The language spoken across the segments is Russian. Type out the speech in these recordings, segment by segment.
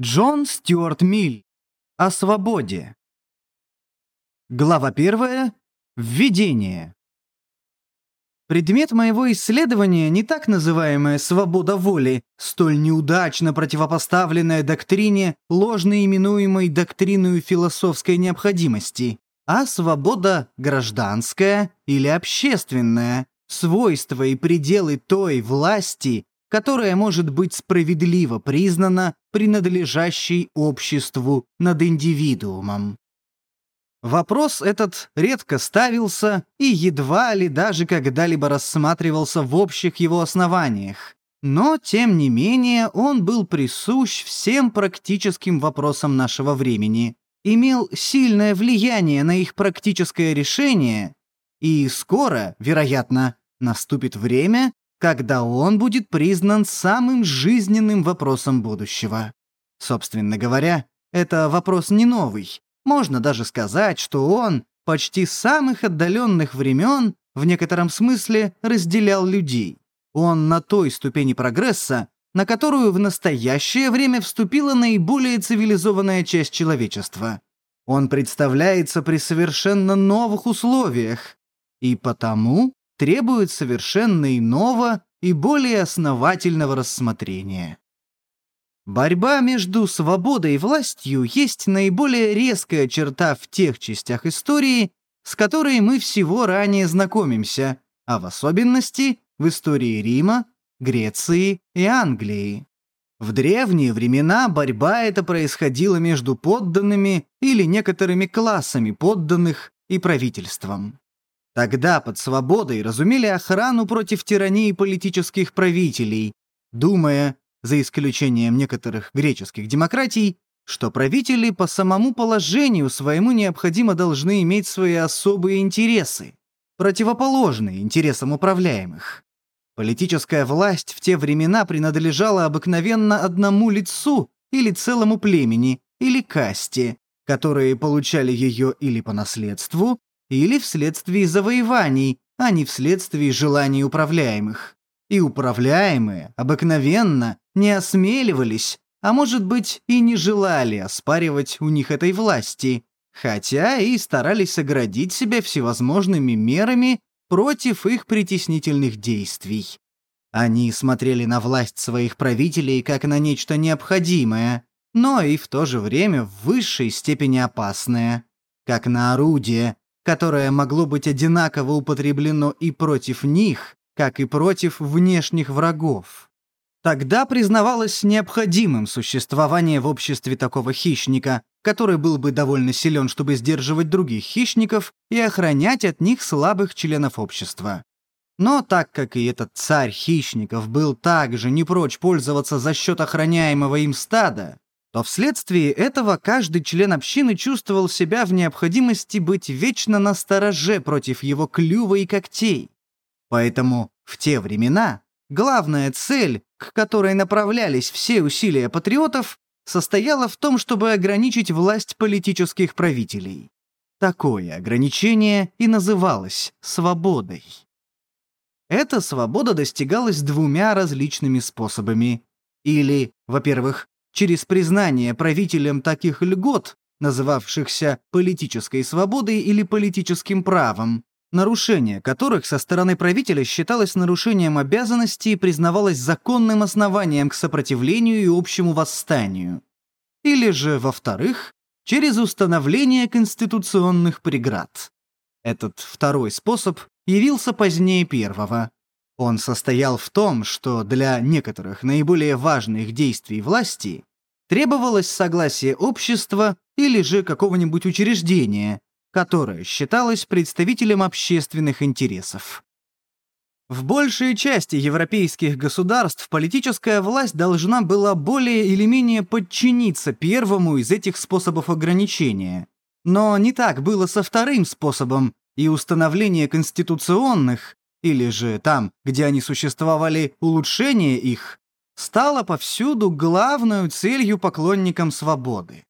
Джон Стюарт Миль. О свободе. Глава первая. Введение. Предмет моего исследования не так называемая свобода воли, столь неудачно противопоставленная доктрине, ложно именуемой доктриной философской необходимости, а свобода гражданская или общественная, свойства и пределы той власти, которая может быть справедливо признана принадлежащей обществу над индивидуумом. Вопрос этот редко ставился и едва ли даже когда-либо рассматривался в общих его основаниях. Но, тем не менее, он был присущ всем практическим вопросам нашего времени, имел сильное влияние на их практическое решение, и скоро, вероятно, наступит время, когда он будет признан самым жизненным вопросом будущего. Собственно говоря, это вопрос не новый. Можно даже сказать, что он почти с самых отдаленных времен в некотором смысле разделял людей. Он на той ступени прогресса, на которую в настоящее время вступила наиболее цивилизованная часть человечества. Он представляется при совершенно новых условиях, и потому требует совершенно иного и более основательного рассмотрения. Борьба между свободой и властью есть наиболее резкая черта в тех частях истории, с которой мы всего ранее знакомимся, а в особенности в истории Рима, Греции и Англии. В древние времена борьба эта происходила между подданными или некоторыми классами подданных и правительством. Тогда под свободой разумели охрану против тирании политических правителей, думая, за исключением некоторых греческих демократий, что правители по самому положению своему необходимо должны иметь свои особые интересы, противоположные интересам управляемых. Политическая власть в те времена принадлежала обыкновенно одному лицу или целому племени, или касте, которые получали ее или по наследству, или вследствие завоеваний, а не вследствие желаний управляемых. И управляемые обыкновенно не осмеливались, а может быть и не желали оспаривать у них этой власти, хотя и старались оградить себя всевозможными мерами против их притеснительных действий. Они смотрели на власть своих правителей как на нечто необходимое, но и в то же время в высшей степени опасное, как на орудие, которое могло быть одинаково употреблено и против них, как и против внешних врагов. Тогда признавалось необходимым существование в обществе такого хищника, который был бы довольно силен, чтобы сдерживать других хищников и охранять от них слабых членов общества. Но так как и этот царь хищников был также не прочь пользоваться за счет охраняемого им стада, то вследствие этого каждый член общины чувствовал себя в необходимости быть вечно на стороже против его клюва и когтей. Поэтому в те времена главная цель, к которой направлялись все усилия патриотов, состояла в том, чтобы ограничить власть политических правителей. Такое ограничение и называлось свободой. Эта свобода достигалась двумя различными способами. Или, во-первых, через признание правителям таких льгот, называвшихся политической свободой или политическим правом, нарушение которых со стороны правителя считалось нарушением обязанностей и признавалось законным основанием к сопротивлению и общему восстанию. Или же, во-вторых, через установление конституционных преград. Этот второй способ явился позднее первого. Он состоял в том, что для некоторых наиболее важных действий власти требовалось согласие общества или же какого-нибудь учреждения, которое считалось представителем общественных интересов. В большей части европейских государств политическая власть должна была более или менее подчиниться первому из этих способов ограничения. Но не так было со вторым способом, и установление конституционных, или же там, где они существовали, улучшение их, стало повсюду главной целью поклонникам свободы.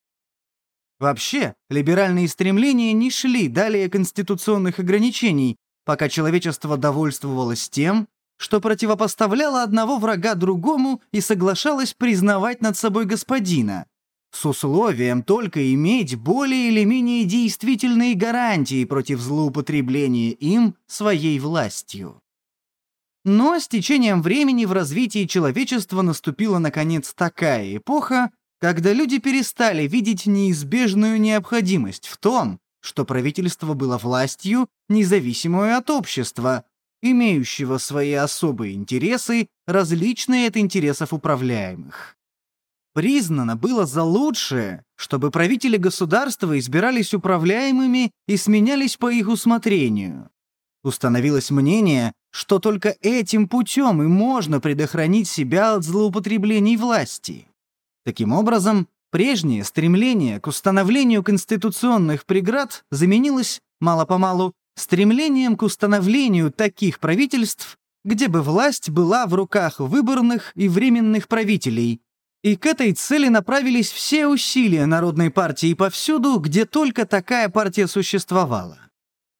Вообще, либеральные стремления не шли далее конституционных ограничений, пока человечество довольствовалось тем, что противопоставляло одного врага другому и соглашалось признавать над собой господина, с условием только иметь более или менее действительные гарантии против злоупотребления им своей властью. Но с течением времени в развитии человечества наступила наконец такая эпоха, когда люди перестали видеть неизбежную необходимость в том, что правительство было властью, независимую от общества, имеющего свои особые интересы, различные от интересов управляемых. Признано было за лучшее, чтобы правители государства избирались управляемыми и сменялись по их усмотрению. Установилось мнение, что только этим путем и можно предохранить себя от злоупотреблений власти. Таким образом, прежнее стремление к установлению конституционных преград заменилось, мало-помалу, стремлением к установлению таких правительств, где бы власть была в руках выборных и временных правителей. И к этой цели направились все усилия Народной партии повсюду, где только такая партия существовала.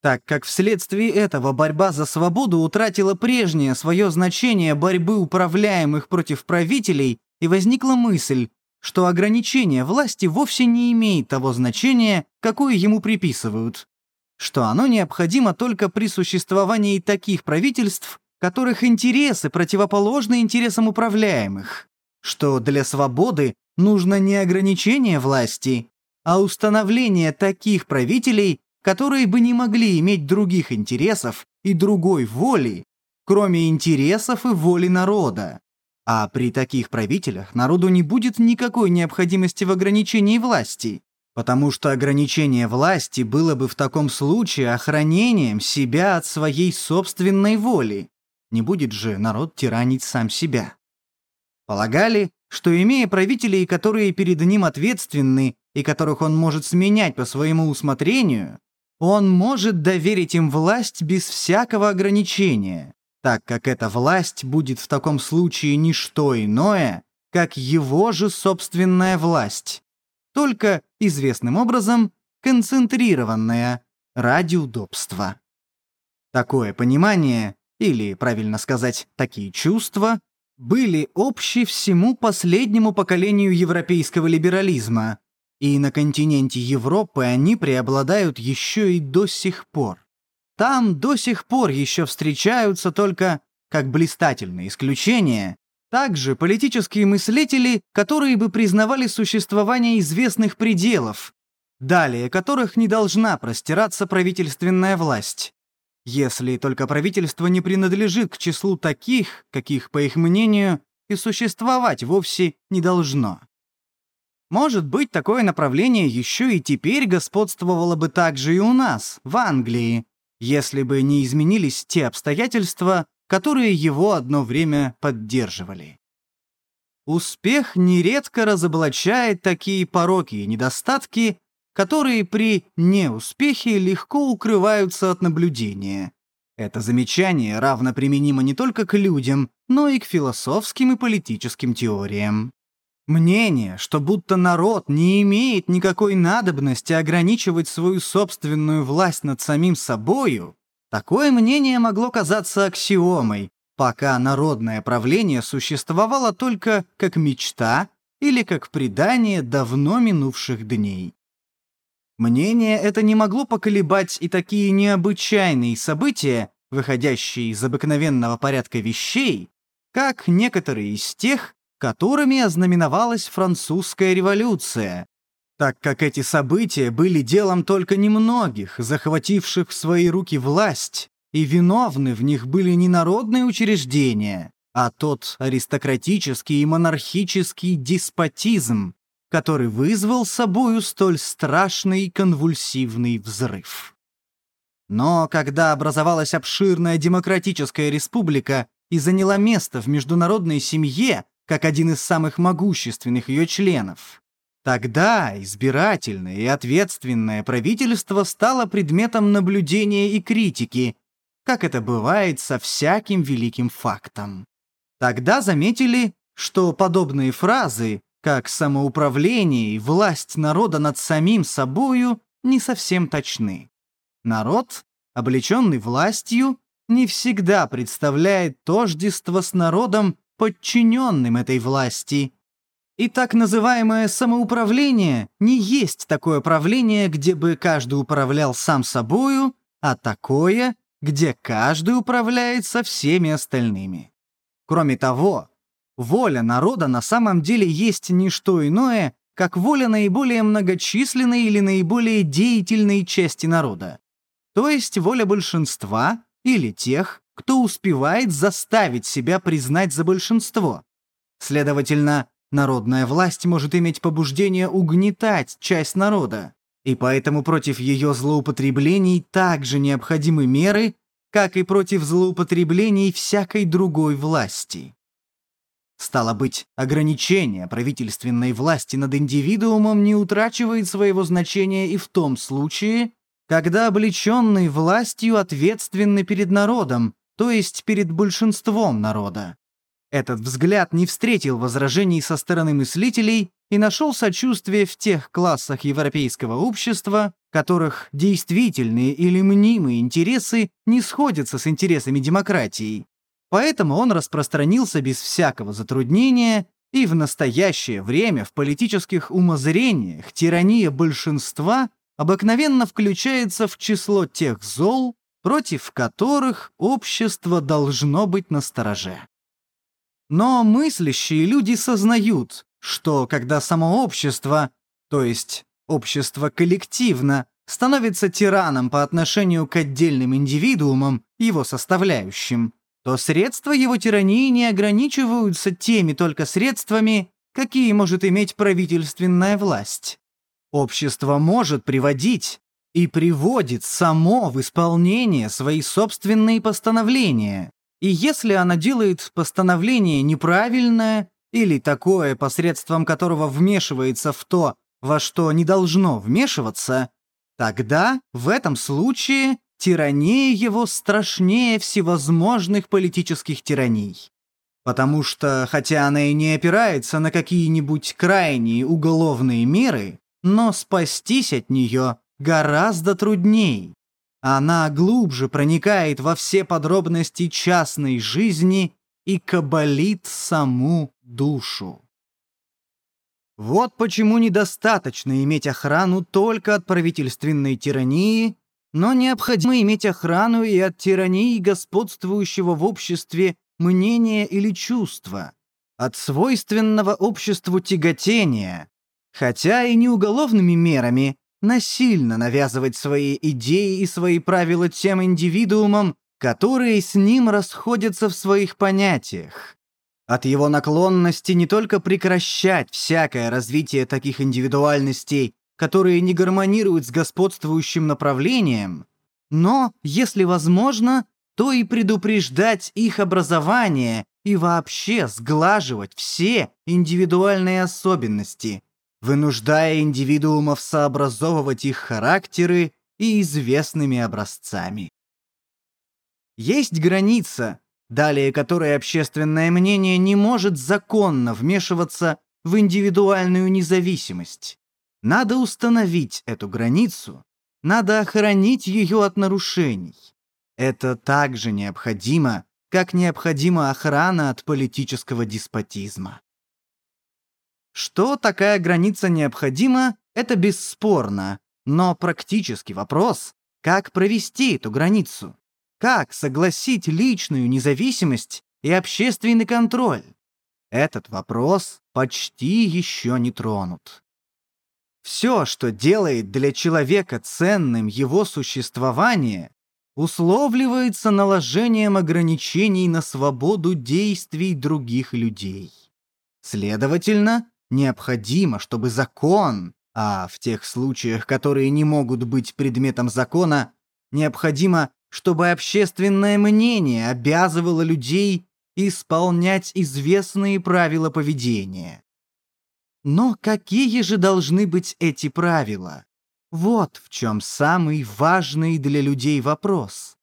Так как вследствие этого борьба за свободу утратила прежнее свое значение борьбы управляемых против правителей, и возникла мысль, что ограничение власти вовсе не имеет того значения, какое ему приписывают, что оно необходимо только при существовании таких правительств, которых интересы противоположны интересам управляемых, что для свободы нужно не ограничение власти, а установление таких правителей, которые бы не могли иметь других интересов и другой воли, кроме интересов и воли народа. А при таких правителях народу не будет никакой необходимости в ограничении власти, потому что ограничение власти было бы в таком случае охранением себя от своей собственной воли. Не будет же народ тиранить сам себя. Полагали, что имея правителей, которые перед ним ответственны и которых он может сменять по своему усмотрению, он может доверить им власть без всякого ограничения, так как эта власть будет в таком случае не что иное, как его же собственная власть, только известным образом концентрированная ради удобства. Такое понимание, или, правильно сказать, такие чувства, были общи всему последнему поколению европейского либерализма, и на континенте Европы они преобладают еще и до сих пор. Там до сих пор еще встречаются только, как блистательное исключение, также политические мыслители, которые бы признавали существование известных пределов, далее которых не должна простираться правительственная власть. Если только правительство не принадлежит к числу таких, каких, по их мнению, и существовать вовсе не должно. Может быть, такое направление еще и теперь господствовало бы также и у нас, в Англии, если бы не изменились те обстоятельства, которые его одно время поддерживали. Успех нередко разоблачает такие пороки и недостатки, которые при неуспехе легко укрываются от наблюдения. Это замечание равно применимо не только к людям, но и к философским и политическим теориям. Мнение, что будто народ не имеет никакой надобности ограничивать свою собственную власть над самим собою, Такое мнение могло казаться аксиомой, пока народное правление существовало только как мечта или как предание давно минувших дней. Мнение это не могло поколебать и такие необычайные события, выходящие из обыкновенного порядка вещей, как некоторые из тех, которыми ознаменовалась французская революция, так как эти события были делом только немногих, захвативших в свои руки власть, и виновны в них были не народные учреждения, а тот аристократический и монархический деспотизм, который вызвал собою столь страшный конвульсивный взрыв. Но когда образовалась обширная демократическая республика и заняла место в международной семье как один из самых могущественных ее членов, Тогда избирательное и ответственное правительство стало предметом наблюдения и критики, как это бывает со всяким великим фактом. Тогда заметили, что подобные фразы, как самоуправление и власть народа над самим собою, не совсем точны. Народ, облеченный властью, не всегда представляет тождество с народом, подчиненным этой власти, И так называемое самоуправление не есть такое правление, где бы каждый управлял сам собою, а такое, где каждый управляет со всеми остальными. Кроме того, воля народа на самом деле есть не что иное, как воля наиболее многочисленной или наиболее деятельной части народа, то есть воля большинства или тех, кто успевает заставить себя признать за большинство. Следовательно, народная власть может иметь побуждение угнетать часть народа, и поэтому против ее злоупотреблений также необходимы меры, как и против злоупотреблений всякой другой власти. Стало быть, ограничение правительственной власти над индивидуумом не утрачивает своего значения и в том случае, когда облеченный властью ответственны перед народом, то есть перед большинством народа. Этот взгляд не встретил возражений со стороны мыслителей и нашел сочувствие в тех классах европейского общества, которых действительные или мнимые интересы не сходятся с интересами демократии. Поэтому он распространился без всякого затруднения, и в настоящее время в политических умозрениях тирания большинства обыкновенно включается в число тех зол, против которых общество должно быть настороже. Но мыслящие люди сознают, что когда само общество, то есть общество коллективно, становится тираном по отношению к отдельным индивидуумам, его составляющим, то средства его тирании не ограничиваются теми только средствами, какие может иметь правительственная власть. Общество может приводить и приводит само в исполнение свои собственные постановления, и если она делает постановление неправильное или такое, посредством которого вмешивается в то, во что не должно вмешиваться, тогда в этом случае тирания его страшнее всевозможных политических тираний. Потому что, хотя она и не опирается на какие-нибудь крайние уголовные меры, но спастись от нее гораздо трудней. Она глубже проникает во все подробности частной жизни и кабалит саму душу. Вот почему недостаточно иметь охрану только от правительственной тирании, но необходимо иметь охрану и от тирании господствующего в обществе мнения или чувства, от свойственного обществу тяготения, хотя и не уголовными мерами, насильно навязывать свои идеи и свои правила тем индивидуумам, которые с ним расходятся в своих понятиях. От его наклонности не только прекращать всякое развитие таких индивидуальностей, которые не гармонируют с господствующим направлением, но, если возможно, то и предупреждать их образование и вообще сглаживать все индивидуальные особенности, вынуждая индивидуумов сообразовывать их характеры и известными образцами. Есть граница, далее которой общественное мнение не может законно вмешиваться в индивидуальную независимость. Надо установить эту границу, надо охранить ее от нарушений. Это также необходимо, как необходима охрана от политического деспотизма. Что такая граница необходима, это бесспорно, но практический вопрос, как провести эту границу? Как согласить личную независимость и общественный контроль? Этот вопрос почти еще не тронут. Все, что делает для человека ценным его существование, условливается наложением ограничений на свободу действий других людей. Следовательно, Необходимо, чтобы закон, а в тех случаях, которые не могут быть предметом закона, необходимо, чтобы общественное мнение обязывало людей исполнять известные правила поведения. Но какие же должны быть эти правила? Вот в чем самый важный для людей вопрос.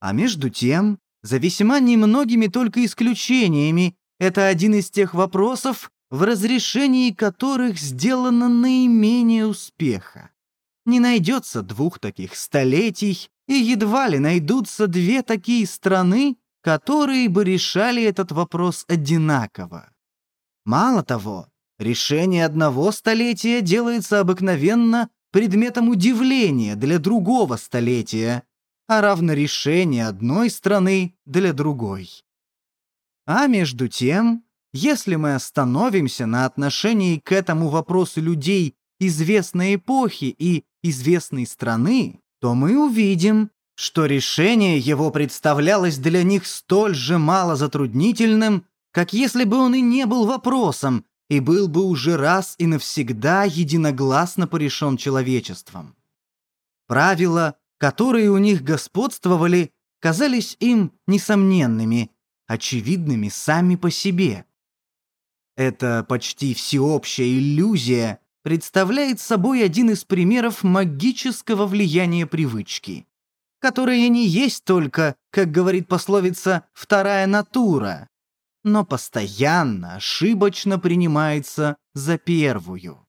А между тем, за весьма немногими только исключениями, это один из тех вопросов, в разрешении которых сделано наименее успеха. Не найдется двух таких столетий, и едва ли найдутся две такие страны, которые бы решали этот вопрос одинаково. Мало того, Решение одного столетия делается обыкновенно предметом удивления для другого столетия, а равно решение одной страны для другой. А между тем, если мы остановимся на отношении к этому вопросу людей известной эпохи и известной страны, то мы увидим, что решение его представлялось для них столь же мало затруднительным, как если бы он и не был вопросом, и был бы уже раз и навсегда единогласно порешен человечеством. Правила, которые у них господствовали, казались им несомненными, очевидными сами по себе. Эта почти всеобщая иллюзия представляет собой один из примеров магического влияния привычки, которая не есть только, как говорит пословица, вторая натура, но постоянно ошибочно принимается за первую.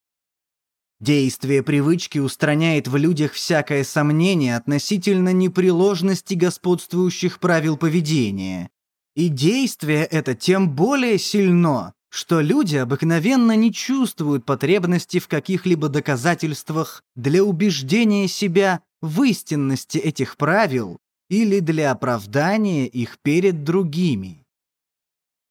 Действие привычки устраняет в людях всякое сомнение относительно непреложности господствующих правил поведения. И действие это тем более сильно, что люди обыкновенно не чувствуют потребности в каких-либо доказательствах для убеждения себя в истинности этих правил или для оправдания их перед другими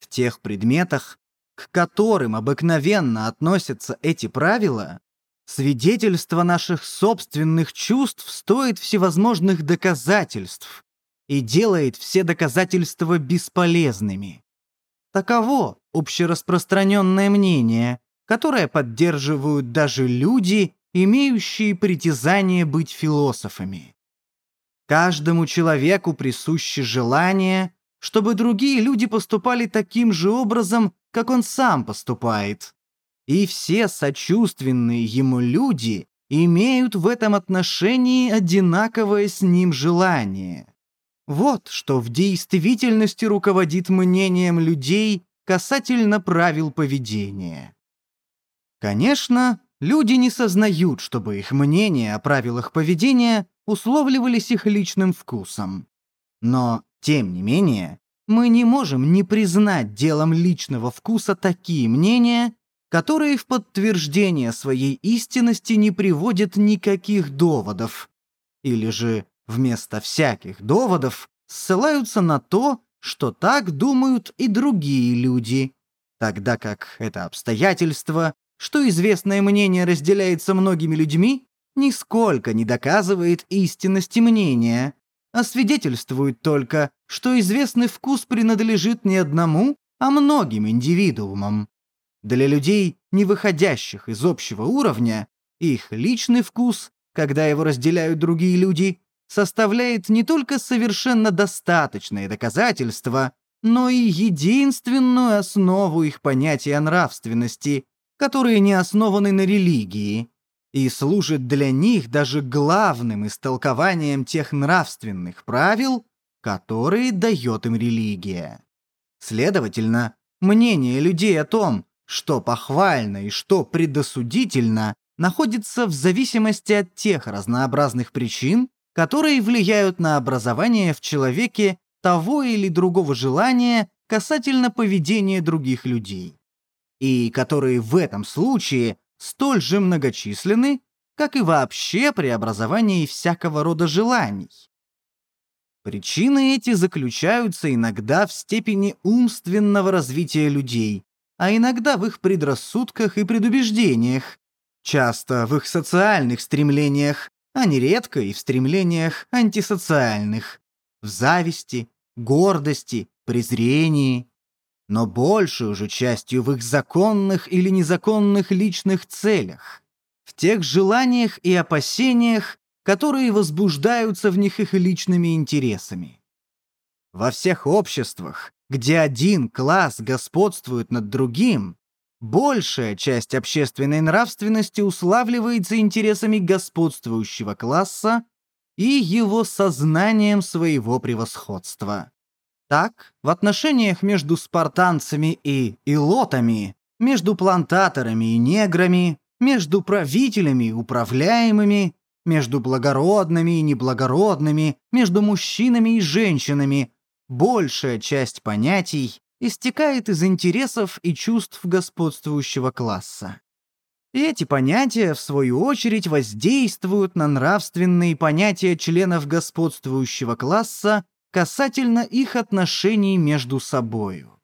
в тех предметах, к которым обыкновенно относятся эти правила, свидетельство наших собственных чувств стоит всевозможных доказательств и делает все доказательства бесполезными. Таково общераспространенное мнение, которое поддерживают даже люди, имеющие притязание быть философами. Каждому человеку присуще желание чтобы другие люди поступали таким же образом, как он сам поступает. И все сочувственные ему люди имеют в этом отношении одинаковое с ним желание. Вот что в действительности руководит мнением людей касательно правил поведения. Конечно, люди не сознают, чтобы их мнение о правилах поведения условливались их личным вкусом. Но тем не менее, мы не можем не признать делом личного вкуса такие мнения, которые в подтверждение своей истинности не приводят никаких доводов, или же вместо всяких доводов ссылаются на то, что так думают и другие люди, тогда как это обстоятельство, что известное мнение разделяется многими людьми, нисколько не доказывает истинности мнения, а свидетельствует только, что известный вкус принадлежит не одному, а многим индивидуумам. Для людей, не выходящих из общего уровня, их личный вкус, когда его разделяют другие люди, составляет не только совершенно достаточное доказательство, но и единственную основу их понятия нравственности, которые не основаны на религии, и служит для них даже главным истолкованием тех нравственных правил, которые дает им религия. Следовательно, мнение людей о том, что похвально и что предосудительно, находится в зависимости от тех разнообразных причин, которые влияют на образование в человеке того или другого желания касательно поведения других людей, и которые в этом случае столь же многочисленны, как и вообще при образовании всякого рода желаний. Причины эти заключаются иногда в степени умственного развития людей, а иногда в их предрассудках и предубеждениях, часто в их социальных стремлениях, а нередко и в стремлениях антисоциальных, в зависти, гордости, презрении но большей уже частью в их законных или незаконных личных целях, в тех желаниях и опасениях, которые возбуждаются в них их личными интересами. Во всех обществах, где один класс господствует над другим, большая часть общественной нравственности уславливается интересами господствующего класса и его сознанием своего превосходства. Так, в отношениях между спартанцами и илотами, между плантаторами и неграми, между правителями и управляемыми, между благородными и неблагородными, между мужчинами и женщинами, большая часть понятий истекает из интересов и чувств господствующего класса. И эти понятия, в свою очередь, воздействуют на нравственные понятия членов господствующего класса касательно их отношений между собою.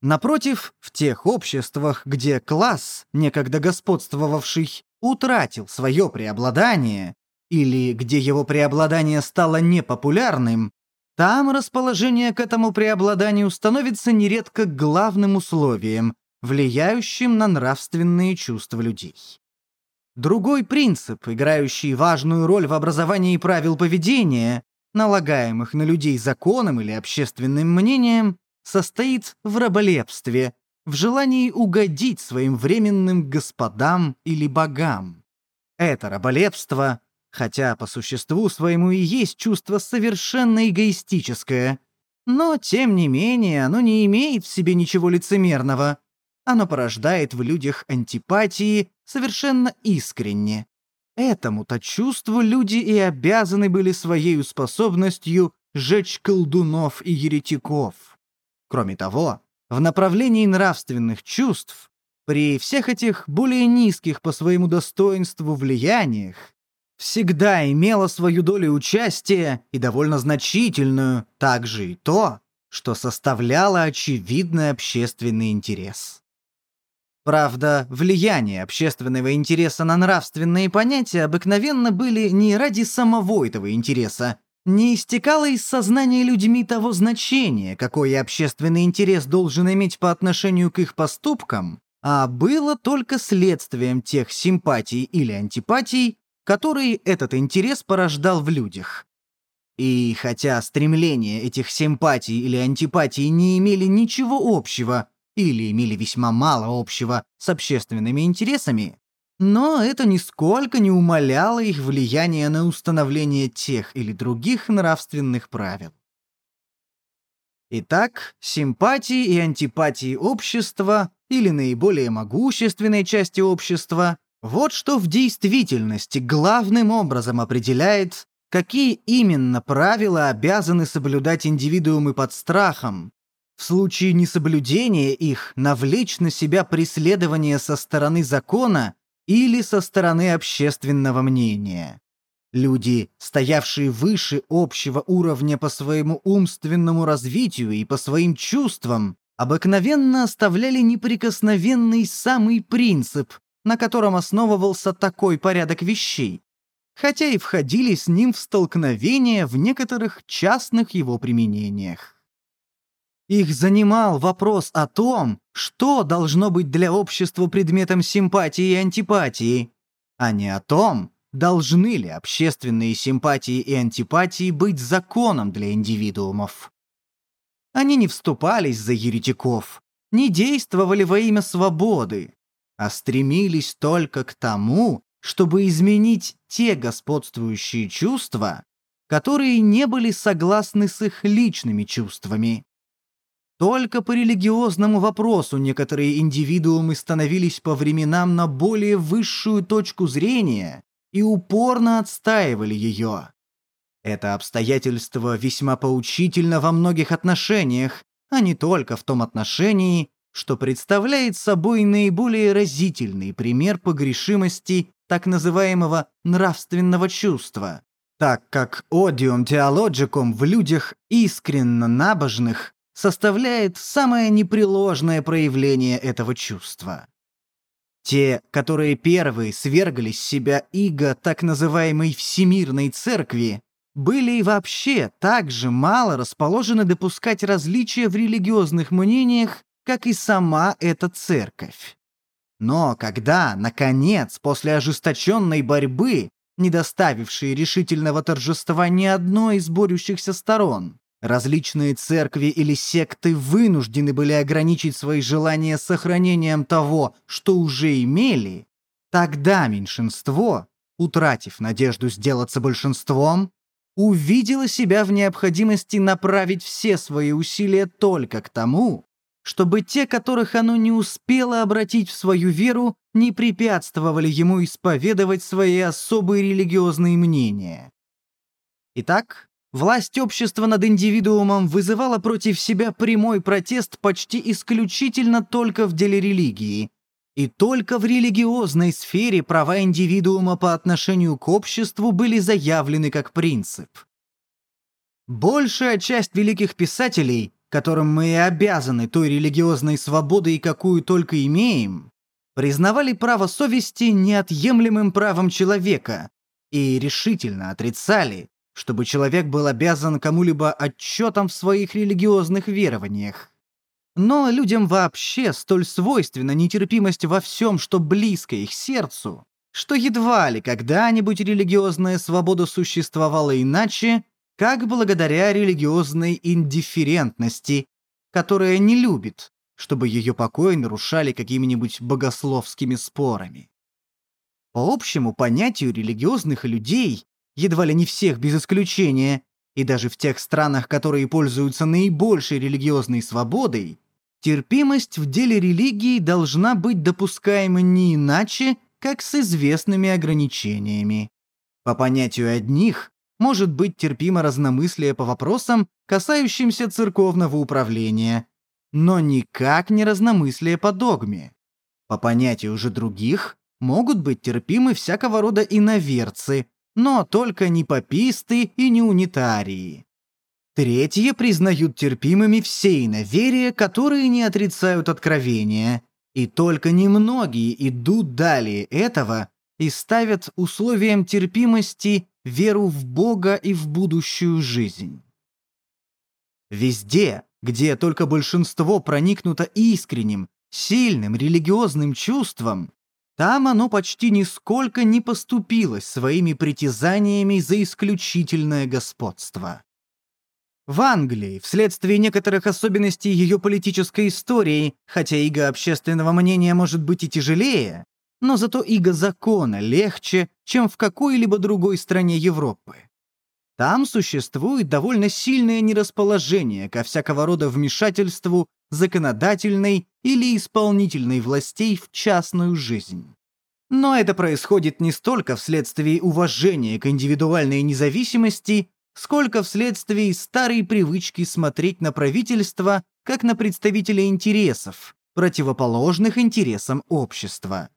Напротив, в тех обществах, где класс, некогда господствовавший, утратил свое преобладание, или где его преобладание стало непопулярным, там расположение к этому преобладанию становится нередко главным условием, влияющим на нравственные чувства людей. Другой принцип, играющий важную роль в образовании правил поведения, налагаемых на людей законом или общественным мнением, состоит в раболепстве, в желании угодить своим временным господам или богам. Это раболепство, хотя по существу своему и есть чувство совершенно эгоистическое, но, тем не менее, оно не имеет в себе ничего лицемерного. Оно порождает в людях антипатии совершенно искренне. Этому-то чувству люди и обязаны были своей способностью жечь колдунов и еретиков. Кроме того, в направлении нравственных чувств, при всех этих более низких по своему достоинству влияниях, всегда имело свою долю участия и довольно значительную, также и то, что составляло очевидный общественный интерес. Правда, влияние общественного интереса на нравственные понятия обыкновенно были не ради самого этого интереса, не истекало из сознания людьми того значения, какое общественный интерес должен иметь по отношению к их поступкам, а было только следствием тех симпатий или антипатий, которые этот интерес порождал в людях. И хотя стремления этих симпатий или антипатий не имели ничего общего или имели весьма мало общего с общественными интересами, но это нисколько не умаляло их влияние на установление тех или других нравственных правил. Итак, симпатии и антипатии общества или наиболее могущественной части общества – вот что в действительности главным образом определяет, какие именно правила обязаны соблюдать индивидуумы под страхом, в случае несоблюдения их навлечь на себя преследование со стороны закона или со стороны общественного мнения. Люди, стоявшие выше общего уровня по своему умственному развитию и по своим чувствам, обыкновенно оставляли неприкосновенный самый принцип, на котором основывался такой порядок вещей, хотя и входили с ним в столкновение в некоторых частных его применениях. Их занимал вопрос о том, что должно быть для общества предметом симпатии и антипатии, а не о том, должны ли общественные симпатии и антипатии быть законом для индивидуумов. Они не вступались за еретиков, не действовали во имя свободы, а стремились только к тому, чтобы изменить те господствующие чувства, которые не были согласны с их личными чувствами. Только по религиозному вопросу некоторые индивидуумы становились по временам на более высшую точку зрения и упорно отстаивали ее. Это обстоятельство весьма поучительно во многих отношениях, а не только в том отношении, что представляет собой наиболее разительный пример погрешимости так называемого нравственного чувства, так как одиум теологикум в людях искренно набожных составляет самое непреложное проявление этого чувства. Те, которые первые свергли с себя иго так называемой Всемирной Церкви, были и вообще так же мало расположены допускать различия в религиозных мнениях, как и сама эта церковь. Но когда, наконец, после ожесточенной борьбы, не доставившей решительного торжества ни одной из борющихся сторон, Различные церкви или секты вынуждены были ограничить свои желания сохранением того, что уже имели, тогда меньшинство, утратив надежду сделаться большинством, увидело себя в необходимости направить все свои усилия только к тому, чтобы те, которых оно не успело обратить в свою веру, не препятствовали ему исповедовать свои особые религиозные мнения. Итак, Власть общества над индивидуумом вызывала против себя прямой протест почти исключительно только в деле религии. И только в религиозной сфере права индивидуума по отношению к обществу были заявлены как принцип. Большая часть великих писателей, которым мы и обязаны той религиозной свободой, какую только имеем, признавали право совести неотъемлемым правом человека и решительно отрицали, чтобы человек был обязан кому-либо отчетом в своих религиозных верованиях. Но людям вообще столь свойственна нетерпимость во всем, что близко их сердцу, что едва ли когда-нибудь религиозная свобода существовала иначе, как благодаря религиозной индифферентности, которая не любит, чтобы ее покой нарушали какими-нибудь богословскими спорами. По общему понятию религиозных людей, едва ли не всех без исключения, и даже в тех странах, которые пользуются наибольшей религиозной свободой, терпимость в деле религии должна быть допускаема не иначе, как с известными ограничениями. По понятию одних, может быть терпимо разномыслие по вопросам, касающимся церковного управления, но никак не разномыслие по догме. По понятию же других могут быть терпимы всякого рода иноверцы, но только не паписты и не унитарии. Третьи признают терпимыми все иноверия, которые не отрицают откровения, и только немногие идут далее этого и ставят условием терпимости веру в Бога и в будущую жизнь. Везде, где только большинство проникнуто искренним, сильным религиозным чувством, там оно почти нисколько не поступилось своими притязаниями за исключительное господство. В Англии, вследствие некоторых особенностей ее политической истории, хотя иго общественного мнения может быть и тяжелее, но зато иго закона легче, чем в какой-либо другой стране Европы. Там существует довольно сильное нерасположение ко всякого рода вмешательству законодательной или исполнительной властей в частную жизнь. Но это происходит не столько вследствие уважения к индивидуальной независимости, сколько вследствие старой привычки смотреть на правительство как на представителя интересов, противоположных интересам общества.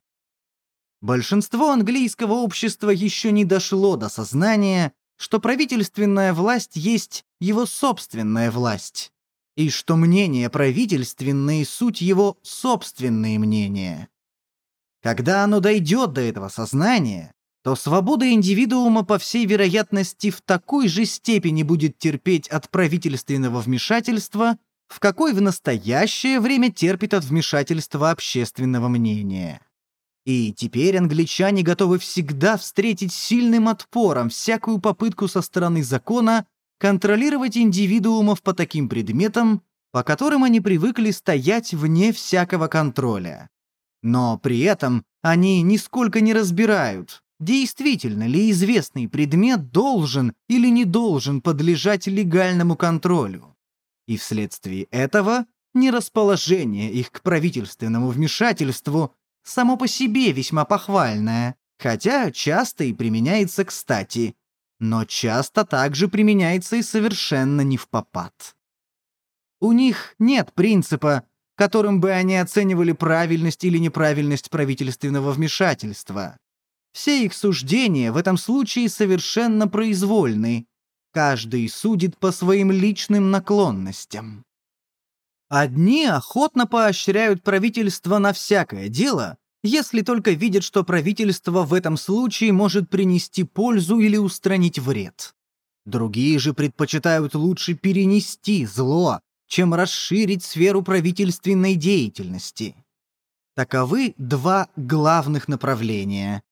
Большинство английского общества еще не дошло до сознания, что правительственная власть есть его собственная власть, и что мнения правительственные — суть его собственные мнения. Когда оно дойдет до этого сознания, то свобода индивидуума, по всей вероятности, в такой же степени будет терпеть от правительственного вмешательства, в какой в настоящее время терпит от вмешательства общественного мнения. И теперь англичане готовы всегда встретить сильным отпором всякую попытку со стороны закона контролировать индивидуумов по таким предметам, по которым они привыкли стоять вне всякого контроля. Но при этом они нисколько не разбирают, действительно ли известный предмет должен или не должен подлежать легальному контролю. И вследствие этого нерасположение их к правительственному вмешательству само по себе весьма похвальное, хотя часто и применяется кстати, но часто также применяется и совершенно не в попад. У них нет принципа, которым бы они оценивали правильность или неправильность правительственного вмешательства. Все их суждения в этом случае совершенно произвольны. Каждый судит по своим личным наклонностям. Одни охотно поощряют правительство на всякое дело, если только видят, что правительство в этом случае может принести пользу или устранить вред. Другие же предпочитают лучше перенести зло, чем расширить сферу правительственной деятельности. Таковы два главных направления.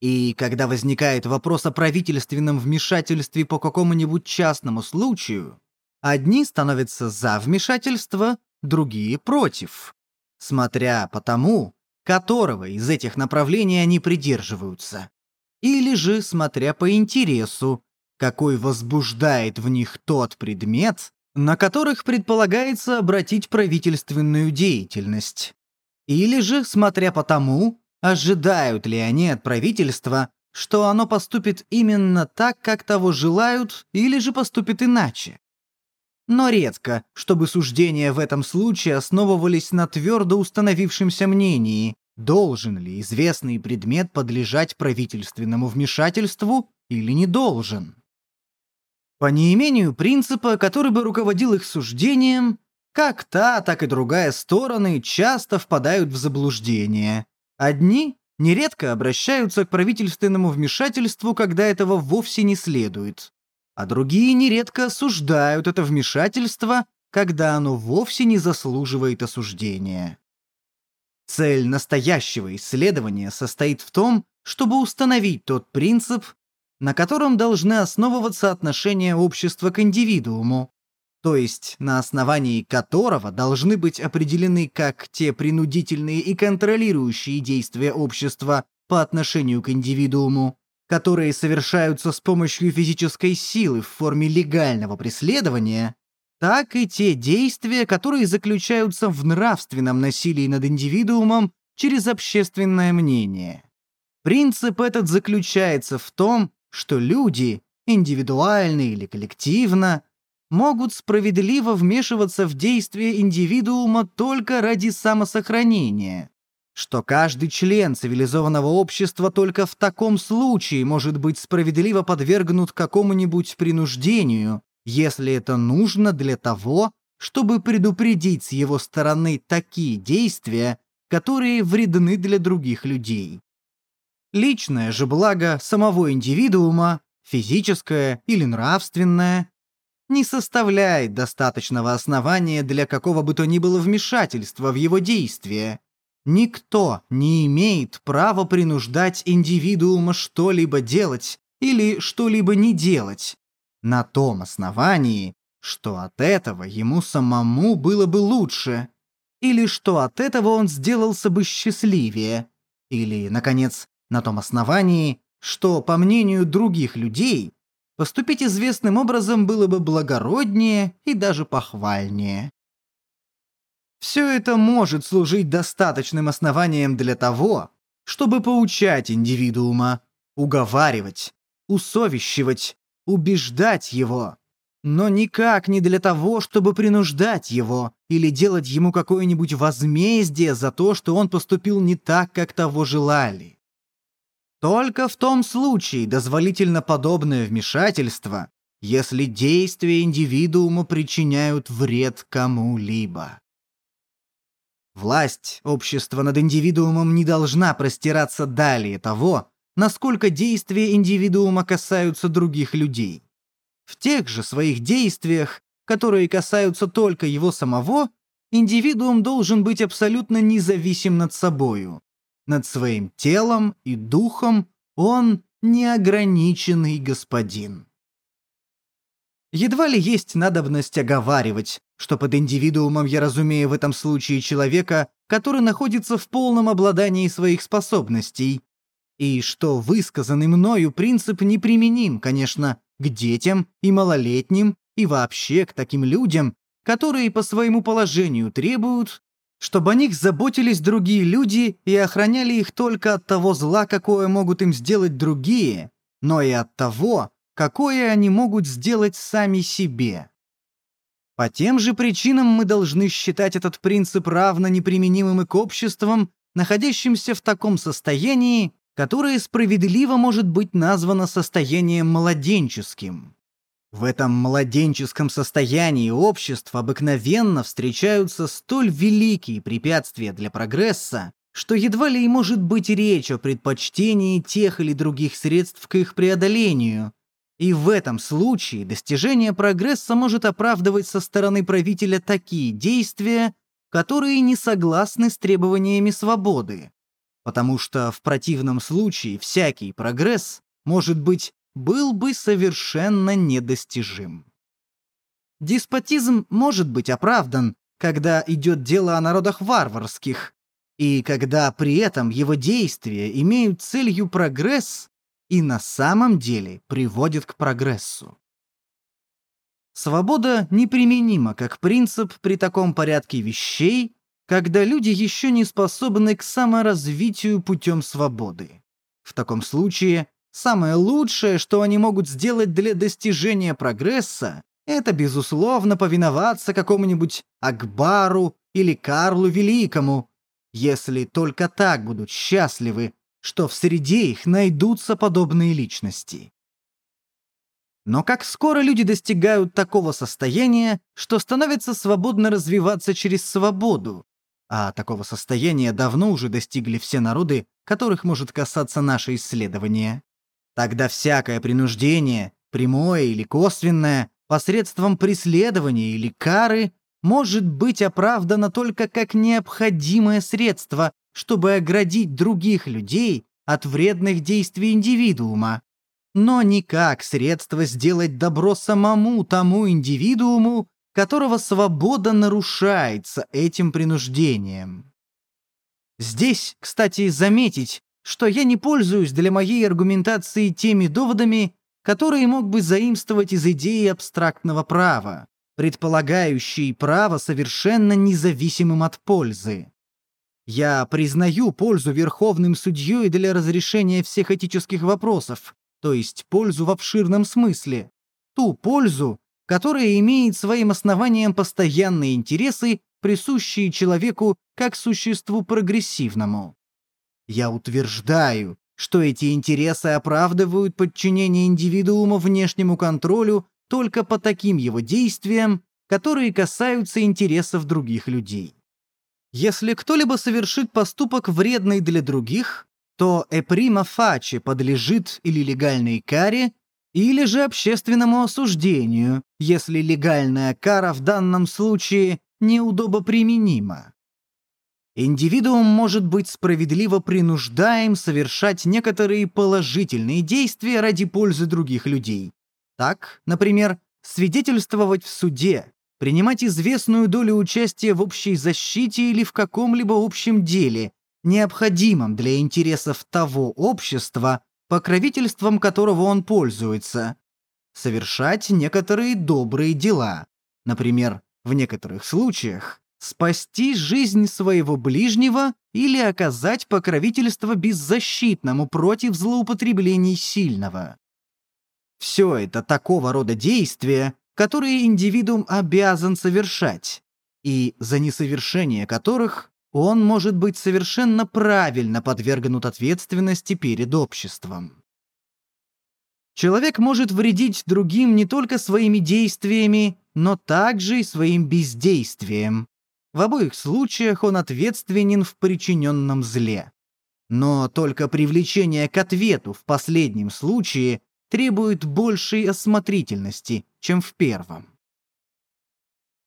И когда возникает вопрос о правительственном вмешательстве по какому-нибудь частному случаю, Одни становятся за вмешательство, другие против, смотря по тому, которого из этих направлений они придерживаются. Или же смотря по интересу, какой возбуждает в них тот предмет, на которых предполагается обратить правительственную деятельность. Или же смотря по тому, ожидают ли они от правительства, что оно поступит именно так, как того желают, или же поступит иначе. Но редко, чтобы суждения в этом случае основывались на твердо установившемся мнении, должен ли известный предмет подлежать правительственному вмешательству или не должен. По неимению принципа, который бы руководил их суждением, как та, так и другая стороны часто впадают в заблуждение. Одни нередко обращаются к правительственному вмешательству, когда этого вовсе не следует, а другие нередко осуждают это вмешательство, когда оно вовсе не заслуживает осуждения. Цель настоящего исследования состоит в том, чтобы установить тот принцип, на котором должны основываться отношения общества к индивидууму, то есть на основании которого должны быть определены как те принудительные и контролирующие действия общества по отношению к индивидууму, которые совершаются с помощью физической силы в форме легального преследования, так и те действия, которые заключаются в нравственном насилии над индивидуумом через общественное мнение. Принцип этот заключается в том, что люди, индивидуально или коллективно, могут справедливо вмешиваться в действия индивидуума только ради самосохранения, что каждый член цивилизованного общества только в таком случае может быть справедливо подвергнут какому-нибудь принуждению, если это нужно для того, чтобы предупредить с его стороны такие действия, которые вредны для других людей. Личное же благо самого индивидуума, физическое или нравственное, не составляет достаточного основания для какого бы то ни было вмешательства в его действия. Никто не имеет права принуждать индивидуума что-либо делать или что-либо не делать, на том основании, что от этого ему самому было бы лучше, или что от этого он сделался бы счастливее, или, наконец, на том основании, что, по мнению других людей, Поступить известным образом было бы благороднее и даже похвальнее. Все это может служить достаточным основанием для того, чтобы поучать индивидуума, уговаривать, усовещивать, убеждать его, но никак не для того, чтобы принуждать его или делать ему какое-нибудь возмездие за то, что он поступил не так, как того желали. Только в том случае дозволительно подобное вмешательство, если действия индивидуума причиняют вред кому-либо. Власть общества над индивидуумом не должна простираться далее того, насколько действия индивидуума касаются других людей. В тех же своих действиях, которые касаются только его самого, индивидуум должен быть абсолютно независим над собою, над своим телом и духом он неограниченный господин. Едва ли есть надобность оговаривать, что под индивидуумом я разумею в этом случае человека, который находится в полном обладании своих способностей, и что высказанный мною принцип неприменим, конечно, к детям и малолетним, и вообще к таким людям, которые по своему положению требуют, чтобы о них заботились другие люди и охраняли их только от того зла, какое могут им сделать другие, но и от того, какое они могут сделать сами себе. По тем же причинам мы должны считать этот принцип равно неприменимым и к обществам, находящимся в таком состоянии, которое справедливо может быть названо состоянием младенческим. В этом младенческом состоянии обществ обыкновенно встречаются столь великие препятствия для прогресса, что едва ли и может быть речь о предпочтении тех или других средств к их преодолению. И в этом случае достижение прогресса может оправдывать со стороны правителя такие действия, которые не согласны с требованиями свободы. Потому что в противном случае всякий прогресс может быть был бы совершенно недостижим. Деспотизм может быть оправдан, когда идет дело о народах варварских, и когда при этом его действия имеют целью прогресс и на самом деле приводят к прогрессу. Свобода неприменима как принцип при таком порядке вещей, когда люди еще не способны к саморазвитию путем свободы. В таком случае самое лучшее, что они могут сделать для достижения прогресса, это, безусловно, повиноваться какому-нибудь Акбару или Карлу Великому, если только так будут счастливы, что в среде их найдутся подобные личности. Но как скоро люди достигают такого состояния, что становятся свободно развиваться через свободу, а такого состояния давно уже достигли все народы, которых может касаться наше исследование, тогда всякое принуждение, прямое или косвенное, посредством преследования или кары, может быть оправдано только как необходимое средство, чтобы оградить других людей от вредных действий индивидуума, но не как средство сделать добро самому тому индивидууму, которого свобода нарушается этим принуждением. Здесь, кстати, заметить, что я не пользуюсь для моей аргументации теми доводами, которые мог бы заимствовать из идеи абстрактного права, предполагающей право совершенно независимым от пользы. Я признаю пользу верховным судьей для разрешения всех этических вопросов, то есть пользу в обширном смысле, ту пользу, которая имеет своим основанием постоянные интересы, присущие человеку как существу прогрессивному. Я утверждаю, что эти интересы оправдывают подчинение индивидуума внешнему контролю только по таким его действиям, которые касаются интересов других людей. Если кто-либо совершит поступок вредный для других, то эприма фачи подлежит или легальной каре, или же общественному осуждению, если легальная кара в данном случае неудобоприменима. Индивидуум может быть справедливо принуждаем совершать некоторые положительные действия ради пользы других людей. Так, например, свидетельствовать в суде, принимать известную долю участия в общей защите или в каком-либо общем деле, необходимом для интересов того общества, покровительством которого он пользуется, совершать некоторые добрые дела, например, в некоторых случаях, спасти жизнь своего ближнего или оказать покровительство беззащитному против злоупотреблений сильного. Все это такого рода действия, которые индивидуум обязан совершать, и за несовершение которых он может быть совершенно правильно подвергнут ответственности перед обществом. Человек может вредить другим не только своими действиями, но также и своим бездействием. В обоих случаях он ответственен в причиненном зле. Но только привлечение к ответу в последнем случае требует большей осмотрительности, чем в первом.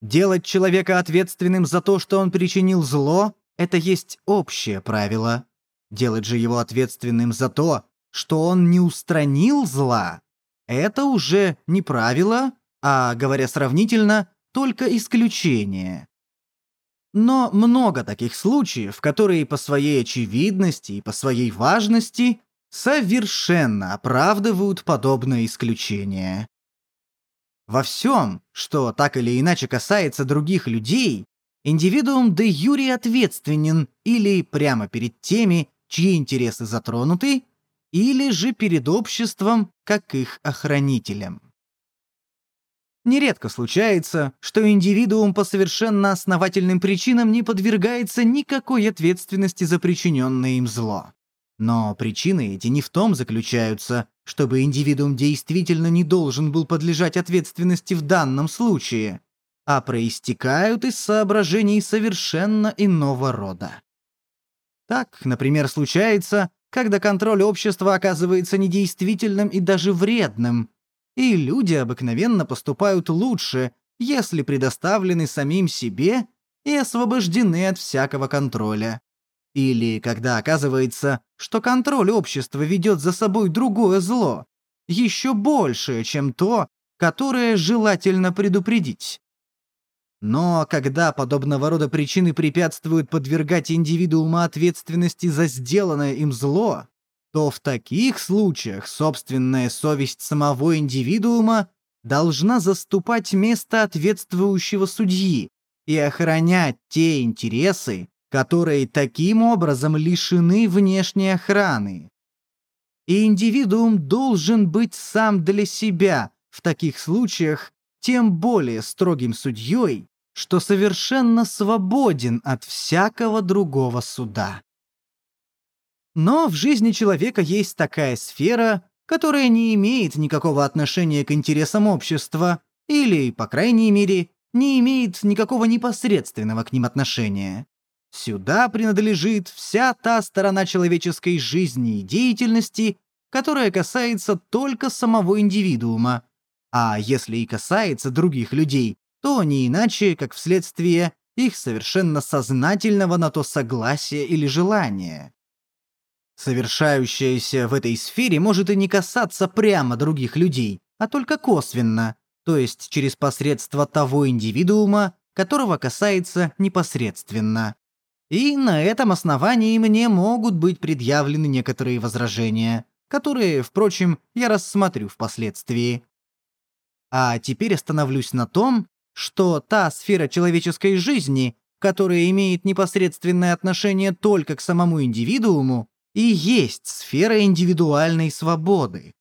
Делать человека ответственным за то, что он причинил зло, это есть общее правило. Делать же его ответственным за то, что он не устранил зла, это уже не правило, а, говоря сравнительно, только исключение. Но много таких случаев, которые по своей очевидности и по своей важности совершенно оправдывают подобное исключение. Во всем, что так или иначе касается других людей, индивидуум де юри ответственен или прямо перед теми, чьи интересы затронуты, или же перед обществом, как их охранителем. Нередко случается, что индивидуум по совершенно основательным причинам не подвергается никакой ответственности за причиненное им зло. Но причины эти не в том заключаются, чтобы индивидуум действительно не должен был подлежать ответственности в данном случае, а проистекают из соображений совершенно иного рода. Так, например, случается, когда контроль общества оказывается недействительным и даже вредным, и люди обыкновенно поступают лучше, если предоставлены самим себе и освобождены от всякого контроля. Или когда оказывается, что контроль общества ведет за собой другое зло, еще большее, чем то, которое желательно предупредить. Но когда подобного рода причины препятствуют подвергать индивидуума ответственности за сделанное им зло, то в таких случаях собственная совесть самого индивидуума должна заступать место ответствующего судьи и охранять те интересы, которые таким образом лишены внешней охраны. и индивидуум должен быть сам для себя в таких случаях тем более строгим судьей, что совершенно свободен от всякого другого суда. Но в жизни человека есть такая сфера, которая не имеет никакого отношения к интересам общества, или, по крайней мере, не имеет никакого непосредственного к ним отношения. Сюда принадлежит вся та сторона человеческой жизни и деятельности, которая касается только самого индивидуума, а если и касается других людей, то не иначе, как вследствие их совершенно сознательного на то согласия или желания. Совершающееся в этой сфере может и не касаться прямо других людей, а только косвенно, то есть через посредство того индивидуума, которого касается непосредственно. И на этом основании мне могут быть предъявлены некоторые возражения, которые, впрочем, я рассмотрю впоследствии. А теперь остановлюсь на том, что та сфера человеческой жизни, которая имеет непосредственное отношение только к самому индивидууму, и есть сфера индивидуальной свободы.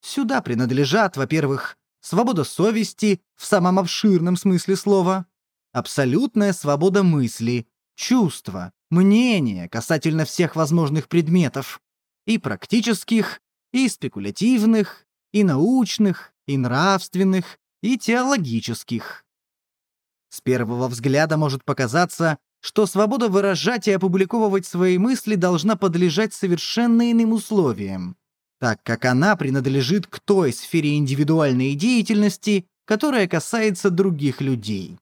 Сюда принадлежат, во-первых, свобода совести в самом обширном смысле слова, абсолютная свобода мысли, чувства, мнения касательно всех возможных предметов, и практических, и спекулятивных, и научных, и нравственных, и теологических. С первого взгляда может показаться, что свобода выражать и опубликовывать свои мысли должна подлежать совершенно иным условиям, так как она принадлежит к той сфере индивидуальной деятельности, которая касается других людей.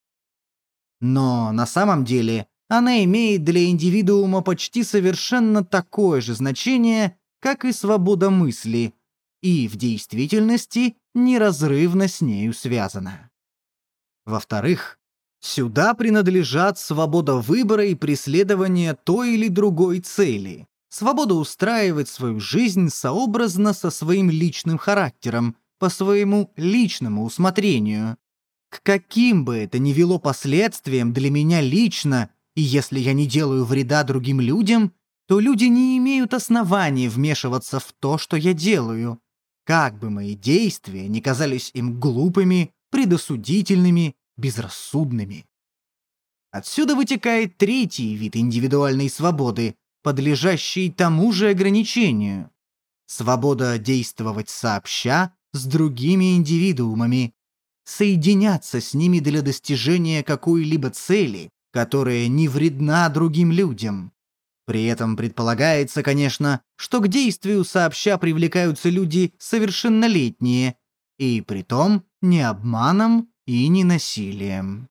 Но на самом деле она имеет для индивидуума почти совершенно такое же значение, как и свобода мысли, и в действительности неразрывно с нею связана. Во-вторых, сюда принадлежат свобода выбора и преследования той или другой цели, свобода устраивать свою жизнь сообразно со своим личным характером, по своему личному усмотрению. К каким бы это ни вело последствиям для меня лично, и если я не делаю вреда другим людям, то люди не имеют основания вмешиваться в то, что я делаю, как бы мои действия не казались им глупыми, предосудительными, безрассудными. Отсюда вытекает третий вид индивидуальной свободы, подлежащий тому же ограничению. Свобода действовать сообща с другими индивидуумами, соединяться с ними для достижения какой-либо цели, которая не вредна другим людям. При этом предполагается, конечно, что к действию сообща привлекаются люди совершеннолетние, и притом не обманом и не насилием.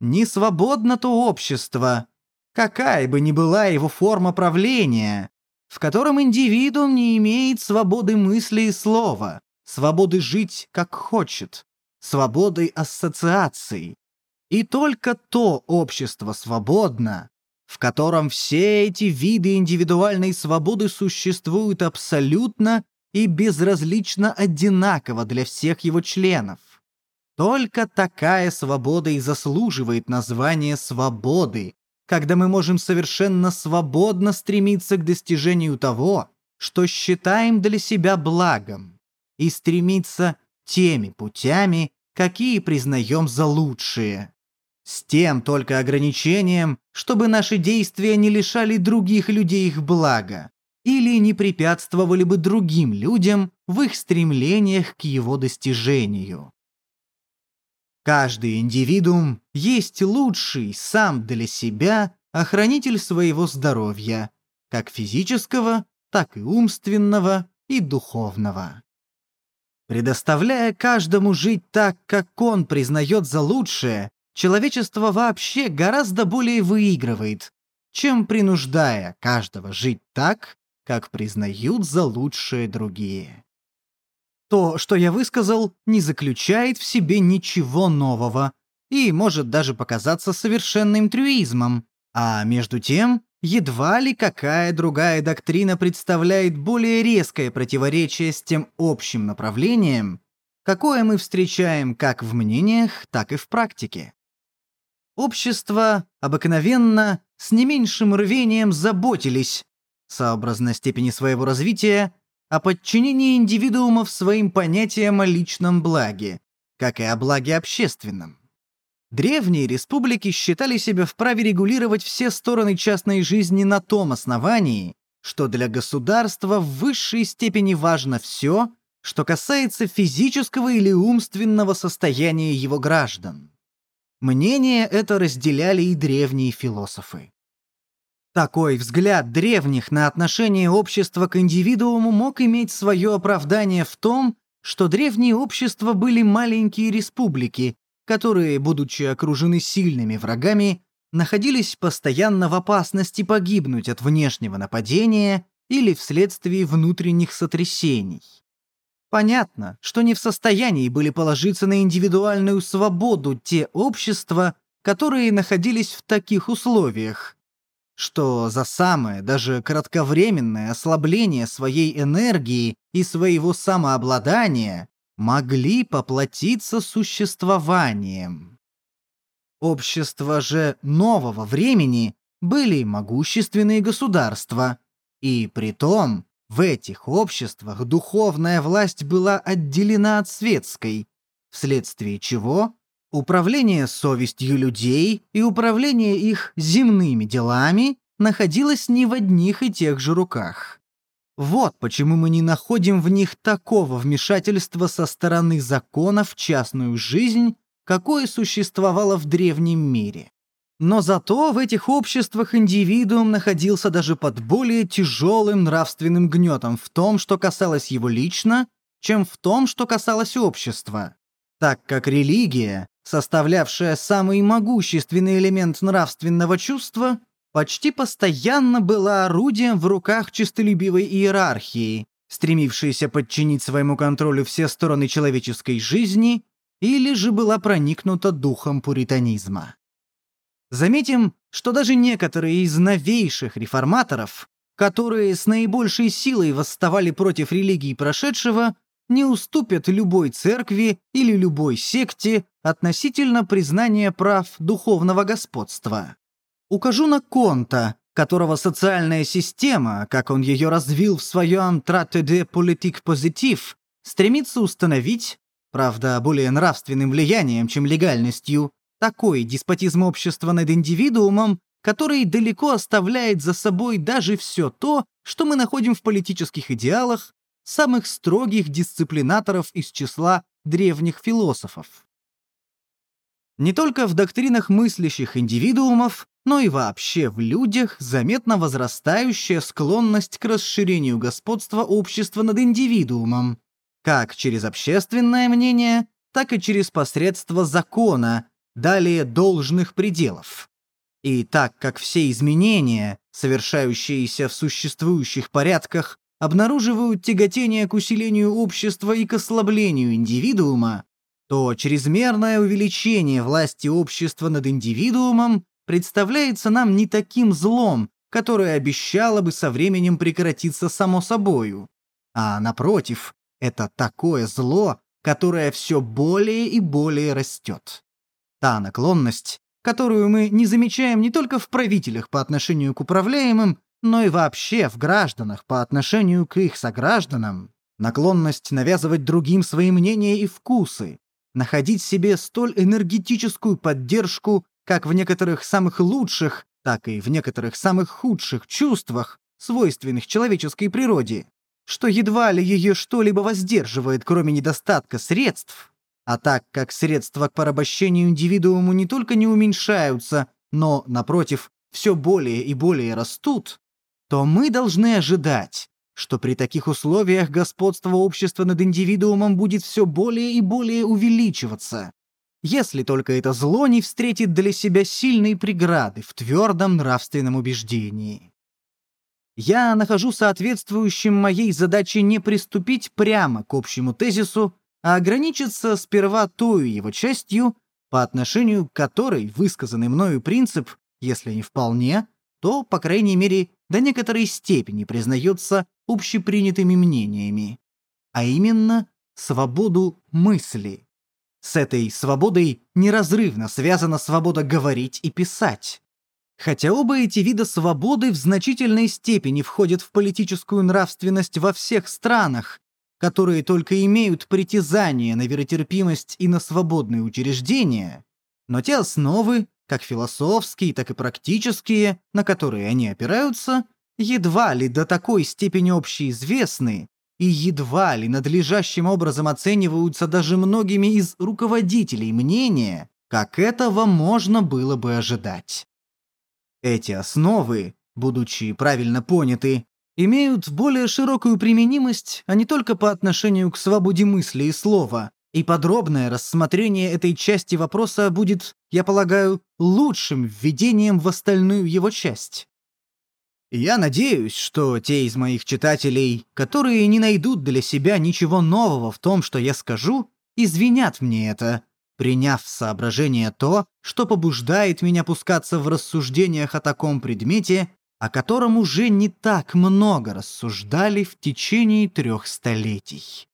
Не свободно то общество, какая бы ни была его форма правления, в котором индивидуум не имеет свободы мысли и слова, свободы жить как хочет, свободы ассоциаций. И только то общество свободно, в котором все эти виды индивидуальной свободы существуют абсолютно и безразлично одинаково для всех его членов. Только такая свобода и заслуживает названия свободы, когда мы можем совершенно свободно стремиться к достижению того, что считаем для себя благом, и стремиться теми путями, какие признаем за лучшие. С тем только ограничением, чтобы наши действия не лишали других людей их блага или не препятствовали бы другим людям в их стремлениях к его достижению. Каждый индивидуум есть лучший сам для себя охранитель своего здоровья, как физического, так и умственного и духовного. Предоставляя каждому жить так, как он признает за лучшее, человечество вообще гораздо более выигрывает, чем принуждая каждого жить так, как признают за лучшее другие. То, что я высказал, не заключает в себе ничего нового и может даже показаться совершенным трюизмом, а между тем, едва ли какая другая доктрина представляет более резкое противоречие с тем общим направлением, какое мы встречаем как в мнениях, так и в практике. Общества обыкновенно с не меньшим рвением заботились, сообразно степени своего развития, о подчинении индивидуумов своим понятиям о личном благе, как и о благе общественном. Древние республики считали себя вправе регулировать все стороны частной жизни на том основании, что для государства в высшей степени важно все, что касается физического или умственного состояния его граждан. Мнение это разделяли и древние философы. Такой взгляд древних на отношение общества к индивидууму мог иметь свое оправдание в том, что древние общества были маленькие республики, которые, будучи окружены сильными врагами, находились постоянно в опасности погибнуть от внешнего нападения или вследствие внутренних сотрясений. Понятно, что не в состоянии были положиться на индивидуальную свободу те общества, которые находились в таких условиях, что за самое, даже кратковременное ослабление своей энергии и своего самообладания могли поплатиться существованием. Общества же нового времени были могущественные государства, и при том в этих обществах духовная власть была отделена от светской, вследствие чего управление совестью людей и управление их земными делами находилось не в одних и тех же руках. Вот почему мы не находим в них такого вмешательства со стороны закона в частную жизнь, какое существовало в древнем мире. Но зато в этих обществах индивидуум находился даже под более тяжелым нравственным гнетом в том, что касалось его лично, чем в том, что касалось общества. Так как религия, составлявшая самый могущественный элемент нравственного чувства, почти постоянно была орудием в руках честолюбивой иерархии, стремившейся подчинить своему контролю все стороны человеческой жизни или же была проникнута духом пуританизма. Заметим, что даже некоторые из новейших реформаторов, которые с наибольшей силой восставали против религии прошедшего, не уступят любой церкви или любой секте относительно признания прав духовного господства. Укажу на Конта, которого социальная система, как он ее развил в своем «Traité de politique positive», стремится установить правда, более нравственным влиянием, чем легальностью, такой деспотизм общества над индивидуумом, который далеко оставляет за собой даже все то, что мы находим в политических идеалах самых строгих дисциплинаторов из числа древних философов. Не только в доктринах мыслящих индивидуумов, но и вообще в людях заметно возрастающая склонность к расширению господства общества над индивидуумом, как через общественное мнение, так и через посредство закона, далее должных пределов. И так как все изменения, совершающиеся в существующих порядках, обнаруживают тяготение к усилению общества и к ослаблению индивидуума, то чрезмерное увеличение власти общества над индивидуумом представляется нам не таким злом, которое обещало бы со временем прекратиться само собою, а, напротив, это такое зло, которое все более и более растет. Та наклонность, которую мы не замечаем не только в правителях по отношению к управляемым, но и вообще в гражданах по отношению к их согражданам, наклонность навязывать другим свои мнения и вкусы, находить себе столь энергетическую поддержку как в некоторых самых лучших, так и в некоторых самых худших чувствах, свойственных человеческой природе, что едва ли ее что-либо воздерживает, кроме недостатка средств, а так как средства к порабощению индивидууму не только не уменьшаются, но, напротив, все более и более растут, то мы должны ожидать, что при таких условиях господство общества над индивидуумом будет все более и более увеличиваться, если только это зло не встретит для себя сильные преграды в твердом нравственном убеждении. Я нахожу соответствующим моей задаче не приступить прямо к общему тезису, а ограничиться сперва той его частью, по отношению к которой высказанный мною принцип, если не вполне, то, по крайней мере, до некоторой степени признается общепринятыми мнениями, а именно свободу мысли. С этой свободой неразрывно связана свобода говорить и писать. Хотя оба эти вида свободы в значительной степени входят в политическую нравственность во всех странах, которые только имеют притязание на веротерпимость и на свободные учреждения, но те основы, как философские, так и практические, на которые они опираются, едва ли до такой степени общеизвестны и едва ли надлежащим образом оцениваются даже многими из руководителей мнения, как этого можно было бы ожидать. Эти основы, будучи правильно поняты, имеют более широкую применимость, а не только по отношению к свободе мысли и слова, и подробное рассмотрение этой части вопроса будет, я полагаю, лучшим введением в остальную его часть. Я надеюсь, что те из моих читателей, которые не найдут для себя ничего нового в том, что я скажу, извинят мне это, приняв в соображение то, что побуждает меня пускаться в рассуждениях о таком предмете, о котором уже не так много рассуждали в течение трех столетий.